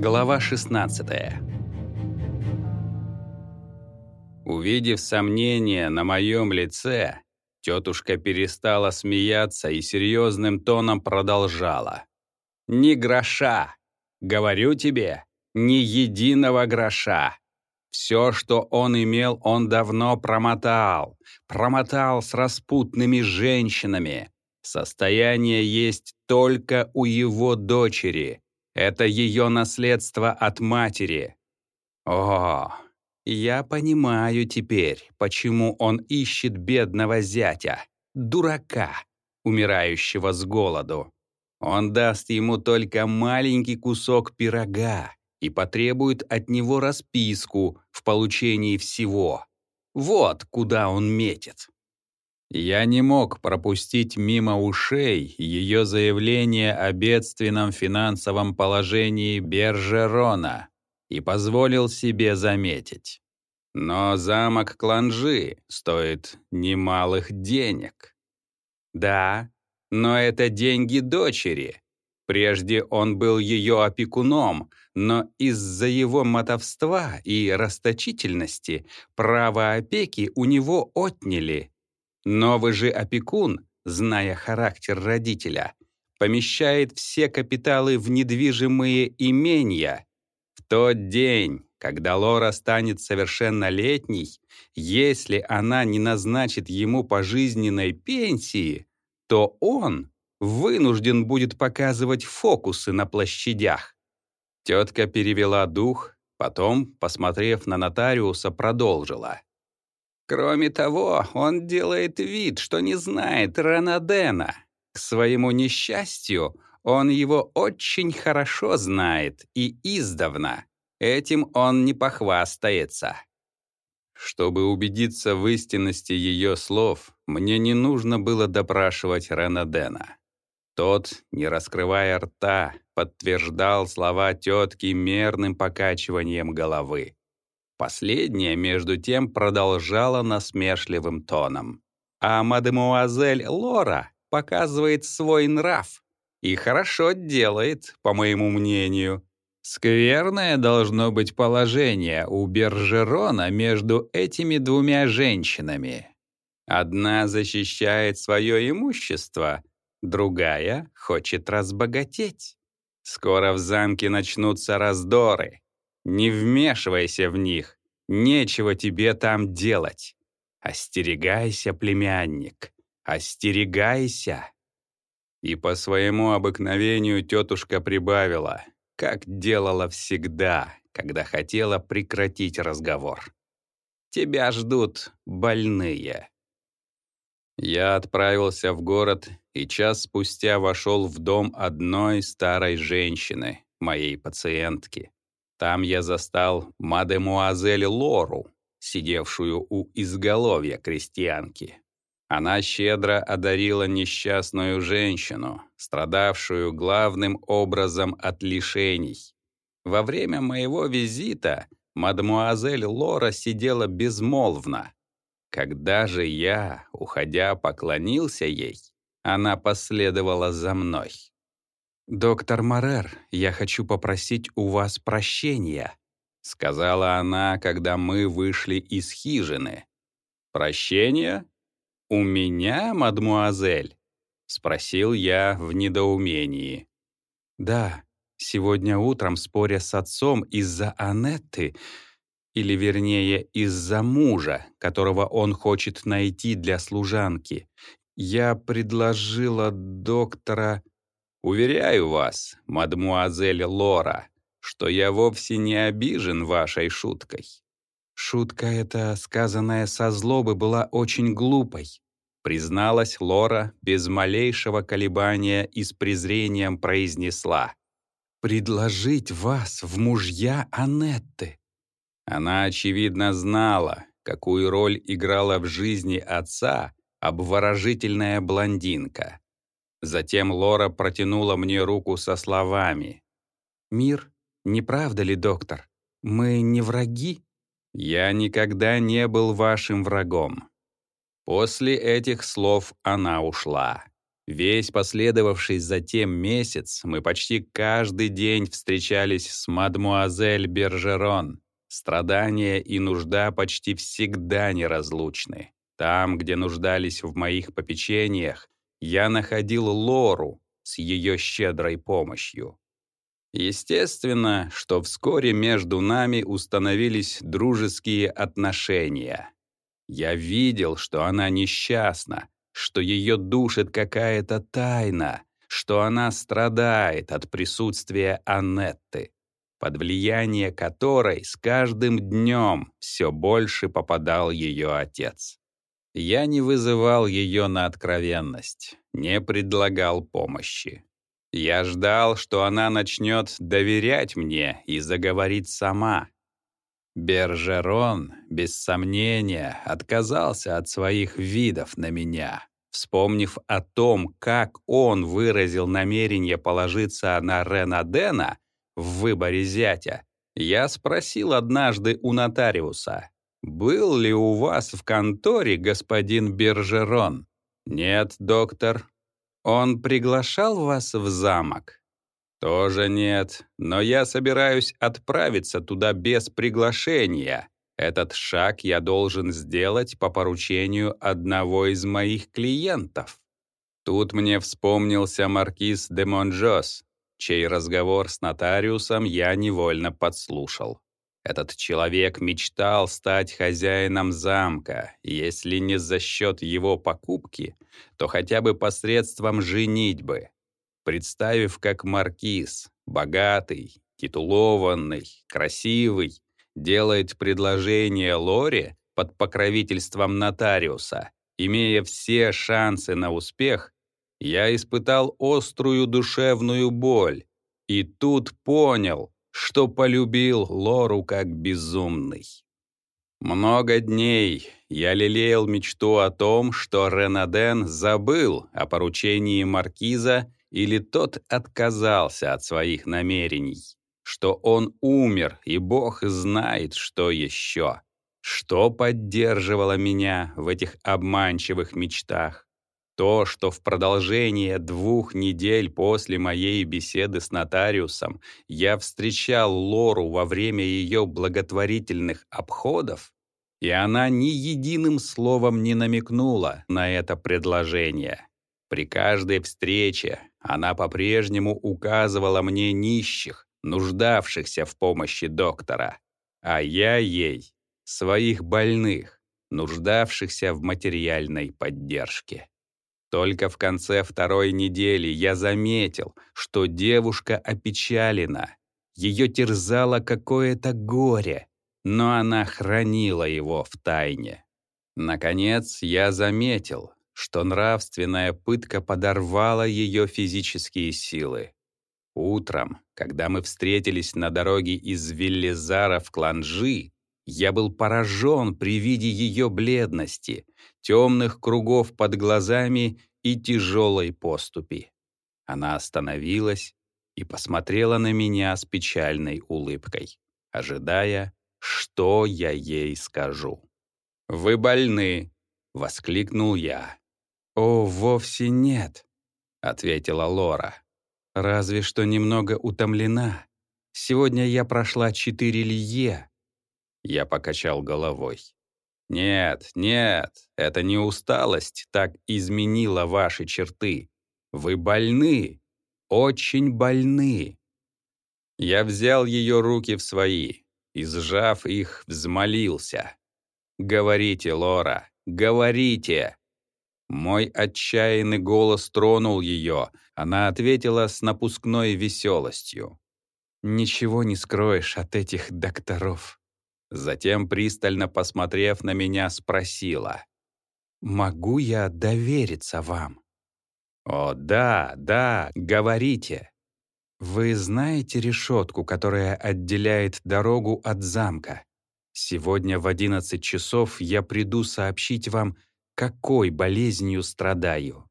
Глава 16 Увидев сомнение на моем лице, тетушка перестала смеяться и серьезным тоном продолжала. «Ни гроша! Говорю тебе, ни единого гроша! Все, что он имел, он давно промотал. Промотал с распутными женщинами. Состояние есть только у его дочери. Это ее наследство от матери. О, я понимаю теперь, почему он ищет бедного зятя, дурака, умирающего с голоду. Он даст ему только маленький кусок пирога и потребует от него расписку в получении всего. Вот куда он метит. Я не мог пропустить мимо ушей ее заявление о бедственном финансовом положении Бержерона и позволил себе заметить. Но замок Кланжи стоит немалых денег. Да, но это деньги дочери. Прежде он был ее опекуном, но из-за его мотовства и расточительности право опеки у него отняли Новый же опекун, зная характер родителя, помещает все капиталы в недвижимые имения. В тот день, когда Лора станет совершеннолетней, если она не назначит ему пожизненной пенсии, то он вынужден будет показывать фокусы на площадях. Тетка перевела дух, потом, посмотрев на нотариуса, продолжила. Кроме того, он делает вид, что не знает Ранадена. К своему несчастью, он его очень хорошо знает и издавна. Этим он не похвастается. Чтобы убедиться в истинности ее слов, мне не нужно было допрашивать Ранадена. Тот, не раскрывая рта, подтверждал слова тетки мерным покачиванием головы. Последняя, между тем, продолжала насмешливым тоном. А мадемуазель Лора показывает свой нрав. И хорошо делает, по моему мнению. Скверное должно быть положение у Бержерона между этими двумя женщинами. Одна защищает свое имущество, другая хочет разбогатеть. Скоро в замке начнутся раздоры. Не вмешивайся в них, нечего тебе там делать. Остерегайся, племянник, остерегайся. И по своему обыкновению тетушка прибавила, как делала всегда, когда хотела прекратить разговор. Тебя ждут больные. Я отправился в город и час спустя вошел в дом одной старой женщины, моей пациентки. Там я застал мадемуазель Лору, сидевшую у изголовья крестьянки. Она щедро одарила несчастную женщину, страдавшую главным образом от лишений. Во время моего визита мадемуазель Лора сидела безмолвно. Когда же я, уходя, поклонился ей, она последовала за мной. «Доктор Марер, я хочу попросить у вас прощения», сказала она, когда мы вышли из хижины. «Прощения? У меня, мадмуазель?» спросил я в недоумении. «Да, сегодня утром, споря с отцом из-за Анетты, или вернее из-за мужа, которого он хочет найти для служанки, я предложила доктора...» Уверяю вас, мадмуазель Лора, что я вовсе не обижен вашей шуткой. Шутка эта, сказанная со злобы, была очень глупой, призналась Лора без малейшего колебания и с презрением произнесла. «Предложить вас в мужья Анетты». Она, очевидно, знала, какую роль играла в жизни отца обворожительная блондинка. Затем Лора протянула мне руку со словами. «Мир, не правда ли, доктор? Мы не враги?» «Я никогда не был вашим врагом». После этих слов она ушла. Весь последовавший затем месяц мы почти каждый день встречались с мадмуазель Бержерон. Страдания и нужда почти всегда неразлучны. Там, где нуждались в моих попечениях, я находил Лору с ее щедрой помощью. Естественно, что вскоре между нами установились дружеские отношения. Я видел, что она несчастна, что ее душит какая-то тайна, что она страдает от присутствия Аннетты, под влияние которой с каждым днем все больше попадал ее отец. Я не вызывал ее на откровенность, не предлагал помощи. Я ждал, что она начнет доверять мне и заговорить сама. Бержерон, без сомнения, отказался от своих видов на меня, вспомнив о том, как он выразил намерение положиться на Ренадена в выборе зятя. Я спросил однажды у нотариуса, «Был ли у вас в конторе господин Бержерон?» «Нет, доктор». «Он приглашал вас в замок?» «Тоже нет, но я собираюсь отправиться туда без приглашения. Этот шаг я должен сделать по поручению одного из моих клиентов». Тут мне вспомнился маркиз де Монжос, чей разговор с нотариусом я невольно подслушал. Этот человек мечтал стать хозяином замка, если не за счет его покупки, то хотя бы посредством женитьбы. Представив, как маркиз, богатый, титулованный, красивый, делает предложение Лоре под покровительством нотариуса, имея все шансы на успех, я испытал острую душевную боль и тут понял, что полюбил Лору как безумный. Много дней я лелеял мечту о том, что Ренаден забыл о поручении маркиза или тот отказался от своих намерений, что он умер, и Бог знает, что еще. Что поддерживало меня в этих обманчивых мечтах? То, что в продолжение двух недель после моей беседы с нотариусом я встречал Лору во время ее благотворительных обходов, и она ни единым словом не намекнула на это предложение. При каждой встрече она по-прежнему указывала мне нищих, нуждавшихся в помощи доктора, а я ей — своих больных, нуждавшихся в материальной поддержке. Только в конце второй недели я заметил, что девушка опечалена. Ее терзало какое-то горе, но она хранила его в тайне. Наконец, я заметил, что нравственная пытка подорвала ее физические силы. Утром, когда мы встретились на дороге из Виллизара в Кланжи, я был поражен при виде ее бледности, темных кругов под глазами и тяжелой поступи. Она остановилась и посмотрела на меня с печальной улыбкой, ожидая, что я ей скажу. «Вы больны!» — воскликнул я. «О, вовсе нет!» — ответила Лора. «Разве что немного утомлена. Сегодня я прошла четыре лье, я покачал головой. «Нет, нет, это не усталость так изменила ваши черты. Вы больны, очень больны». Я взял ее руки в свои и, сжав их, взмолился. «Говорите, Лора, говорите!» Мой отчаянный голос тронул ее. Она ответила с напускной веселостью. «Ничего не скроешь от этих докторов». Затем, пристально посмотрев на меня, спросила. «Могу я довериться вам?» «О, да, да, говорите». «Вы знаете решетку, которая отделяет дорогу от замка? Сегодня в одиннадцать часов я приду сообщить вам, какой болезнью страдаю».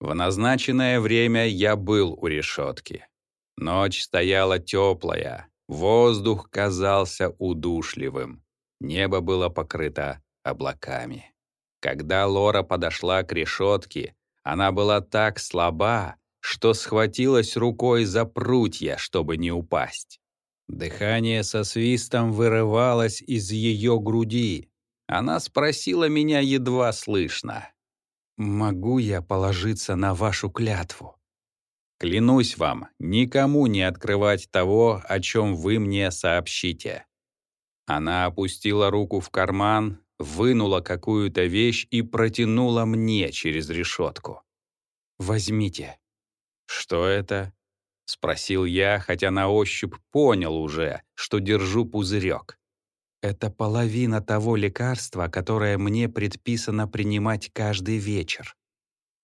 В назначенное время я был у решетки. Ночь стояла теплая, Воздух казался удушливым. Небо было покрыто облаками. Когда Лора подошла к решетке, Она была так слаба, что схватилась рукой за прутья, чтобы не упасть. Дыхание со свистом вырывалось из ее груди. Она спросила меня едва слышно. «Могу я положиться на вашу клятву?» «Клянусь вам, никому не открывать того, о чем вы мне сообщите». Она опустила руку в карман, вынула какую-то вещь и протянула мне через решетку. «Возьмите». «Что это?» — спросил я, хотя на ощупь понял уже, что держу пузырек. «Это половина того лекарства, которое мне предписано принимать каждый вечер».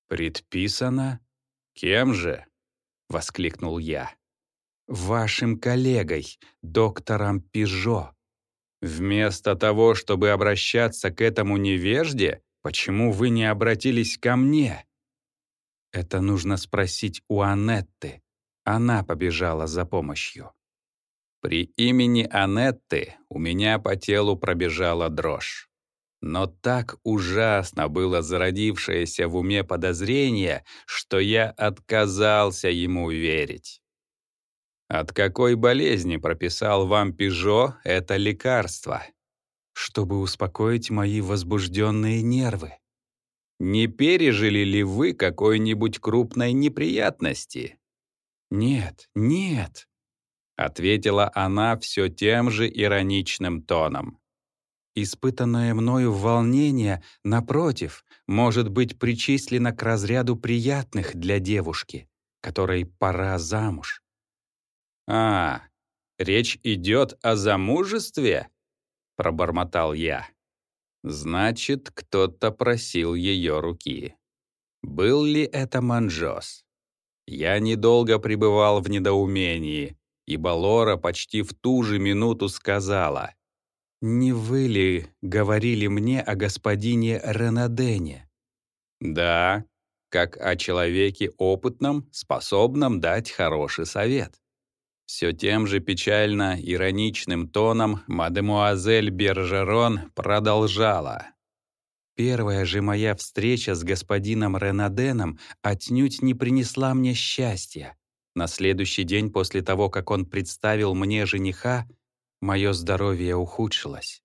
«Предписано? Кем же?» — воскликнул я. «Вашим коллегой, доктором Пижо». Вместо того, чтобы обращаться к этому невежде, почему вы не обратились ко мне? Это нужно спросить у Анетты. Она побежала за помощью. При имени Анетты у меня по телу пробежала дрожь. Но так ужасно было зародившееся в уме подозрение, что я отказался ему верить. От какой болезни прописал вам Пижо это лекарство? Чтобы успокоить мои возбужденные нервы. Не пережили ли вы какой-нибудь крупной неприятности? Нет, нет, ответила она все тем же ироничным тоном. Испытанное мною волнение, напротив, может быть причислено к разряду приятных для девушки, которой пора замуж. «А, речь идет о замужестве?» — пробормотал я. «Значит, кто-то просил ее руки. Был ли это Манжос?» Я недолго пребывал в недоумении, ибо Лора почти в ту же минуту сказала. «Не вы ли говорили мне о господине Ренадене?» «Да, как о человеке опытном, способном дать хороший совет». Все тем же печально ироничным тоном мадемуазель Бержерон продолжала. «Первая же моя встреча с господином Ренаденом отнюдь не принесла мне счастья. На следующий день после того, как он представил мне жениха, мое здоровье ухудшилось».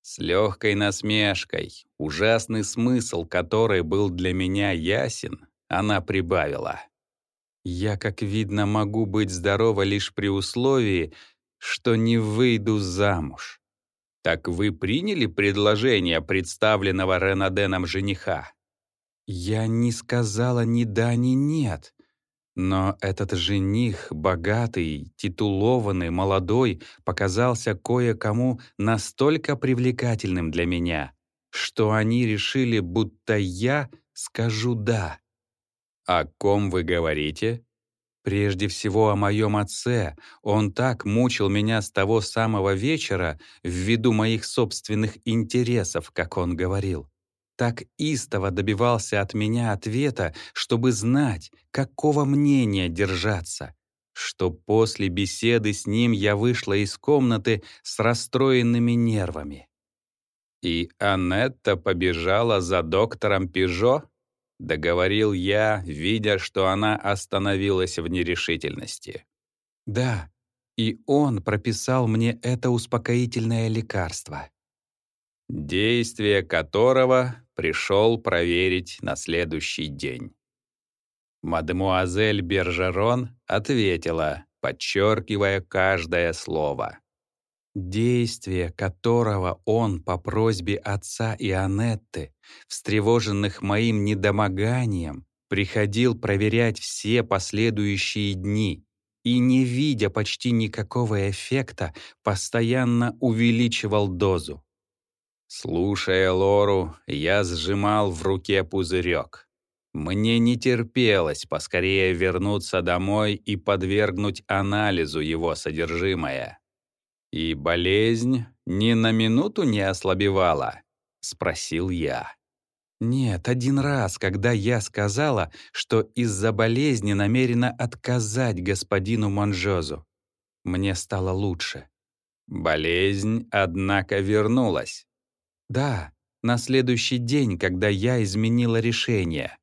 С легкой насмешкой, ужасный смысл которой был для меня ясен, она прибавила. Я, как видно, могу быть здорова лишь при условии, что не выйду замуж. Так вы приняли предложение представленного Ренаденом жениха? Я не сказала ни да, ни нет. Но этот жених, богатый, титулованный, молодой, показался кое-кому настолько привлекательным для меня, что они решили, будто я скажу «да». «О ком вы говорите?» «Прежде всего о моем отце. Он так мучил меня с того самого вечера ввиду моих собственных интересов, как он говорил. Так истово добивался от меня ответа, чтобы знать, какого мнения держаться, что после беседы с ним я вышла из комнаты с расстроенными нервами. И Анетта побежала за доктором Пижо? — договорил я, видя, что она остановилась в нерешительности. «Да, и он прописал мне это успокоительное лекарство» действие которого пришел проверить на следующий день. Мадемуазель Бержерон ответила, подчеркивая каждое слово действие которого он по просьбе отца и Анетты, встревоженных моим недомоганием, приходил проверять все последующие дни и, не видя почти никакого эффекта, постоянно увеличивал дозу. Слушая Лору, я сжимал в руке пузырек. Мне не терпелось поскорее вернуться домой и подвергнуть анализу его содержимое. «И болезнь ни на минуту не ослабевала?» — спросил я. «Нет, один раз, когда я сказала, что из-за болезни намерена отказать господину Монжозу. Мне стало лучше». Болезнь, однако, вернулась. «Да, на следующий день, когда я изменила решение».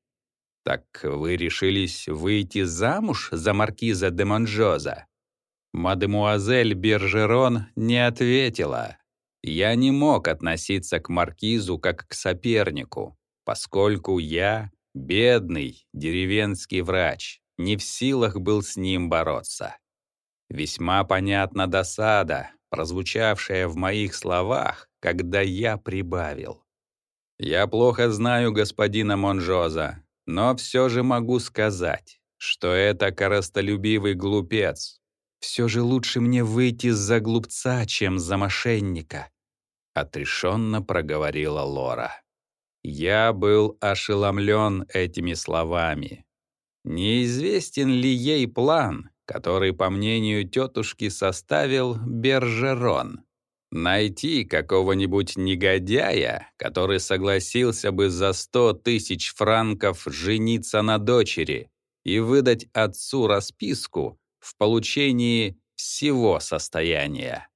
«Так вы решились выйти замуж за маркиза де Монжоза?» Мадемуазель Бержерон не ответила. Я не мог относиться к маркизу как к сопернику, поскольку я, бедный деревенский врач, не в силах был с ним бороться. Весьма понятна досада, прозвучавшая в моих словах, когда я прибавил. Я плохо знаю господина Монжоза, но все же могу сказать, что это коростолюбивый глупец. Все же лучше мне выйти за глупца, чем за мошенника, отрешенно проговорила Лора. Я был ошеломлен этими словами. Неизвестен ли ей план, который, по мнению тетушки, составил Бержерон? Найти какого-нибудь негодяя, который согласился бы за сто тысяч франков жениться на дочери и выдать отцу расписку в получении всего состояния.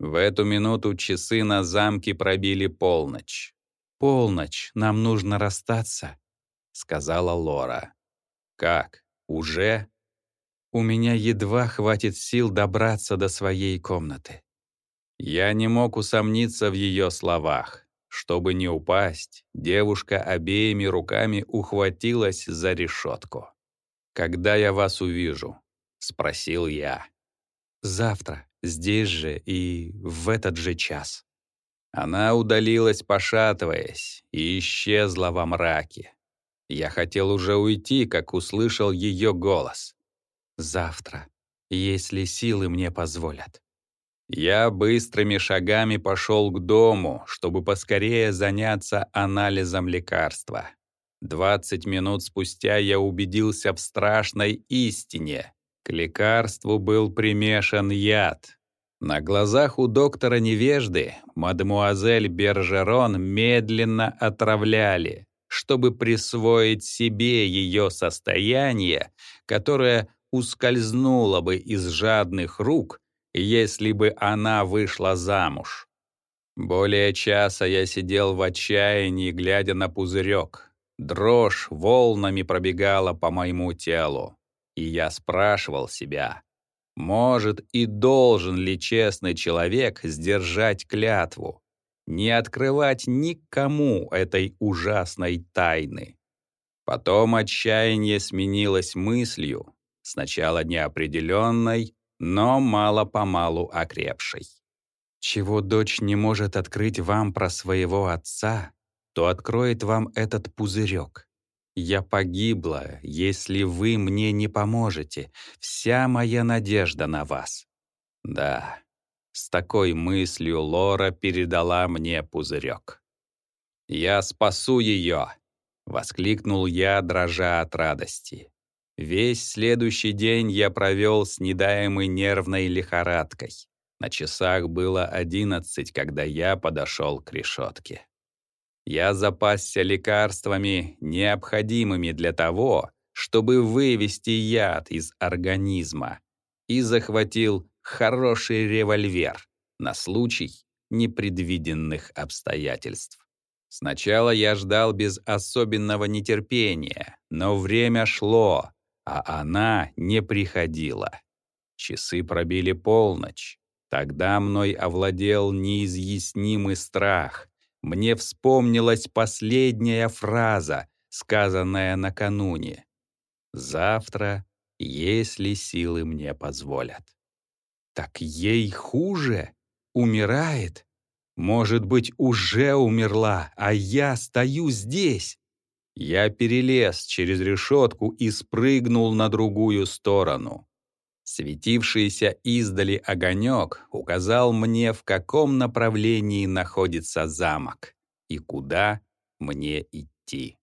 В эту минуту часы на замке пробили полночь. «Полночь, нам нужно расстаться», — сказала Лора. «Как? Уже?» «У меня едва хватит сил добраться до своей комнаты». Я не мог усомниться в ее словах. Чтобы не упасть, девушка обеими руками ухватилась за решетку. «Когда я вас увижу?» — спросил я. «Завтра, здесь же и в этот же час». Она удалилась, пошатываясь, и исчезла во мраке. Я хотел уже уйти, как услышал ее голос. «Завтра, если силы мне позволят». Я быстрыми шагами пошел к дому, чтобы поскорее заняться анализом лекарства. Двадцать минут спустя я убедился в страшной истине. К лекарству был примешан яд. На глазах у доктора невежды мадемуазель Бержерон медленно отравляли, чтобы присвоить себе ее состояние, которое ускользнуло бы из жадных рук если бы она вышла замуж. Более часа я сидел в отчаянии, глядя на пузырек. Дрожь волнами пробегала по моему телу. И я спрашивал себя, может и должен ли честный человек сдержать клятву, не открывать никому этой ужасной тайны. Потом отчаяние сменилось мыслью, сначала неопределенной, но мало-помалу окрепшей. Чего дочь не может открыть вам про своего отца, то откроет вам этот пузырек. Я погибла, если вы мне не поможете. Вся моя надежда на вас. Да, с такой мыслью Лора передала мне пузырек. «Я спасу ее!» — воскликнул я, дрожа от радости. Весь следующий день я провел с недаемой нервной лихорадкой. На часах было одиннадцать, когда я подошел к решетке. Я запасся лекарствами, необходимыми для того, чтобы вывести яд из организма, и захватил хороший револьвер на случай непредвиденных обстоятельств. Сначала я ждал без особенного нетерпения, но время шло, а она не приходила. Часы пробили полночь. Тогда мной овладел неизъяснимый страх. Мне вспомнилась последняя фраза, сказанная накануне. «Завтра, если силы мне позволят». Так ей хуже? Умирает? Может быть, уже умерла, а я стою здесь? Я перелез через решетку и спрыгнул на другую сторону. Светившийся издали огонек указал мне, в каком направлении находится замок и куда мне идти.